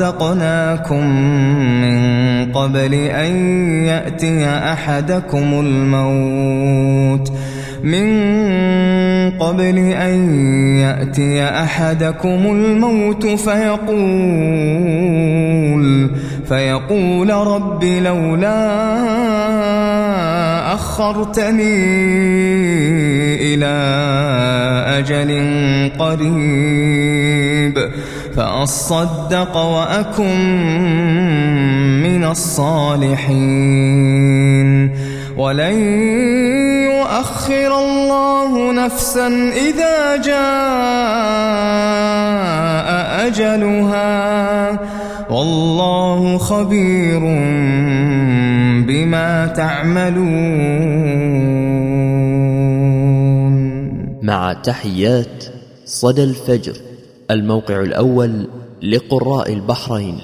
رزقناكم من قبل أن يأتي أحدكم الموت. من قبل أن يأتي أحدكم الموت فيقول فيقول رب لولا أخرتني إلى أجل قريب. فأصدق وأكن من الصالحين. ولن يؤخر الله نفسا إذا جاء أجلها. والله خبير بما تعملون. مع تحيات صدى الفجر. الموقع الأول لقراء البحرين.